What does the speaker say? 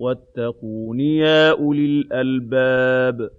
وَاتَّقُونِ يَا أُولِي الْأَلْبَابِ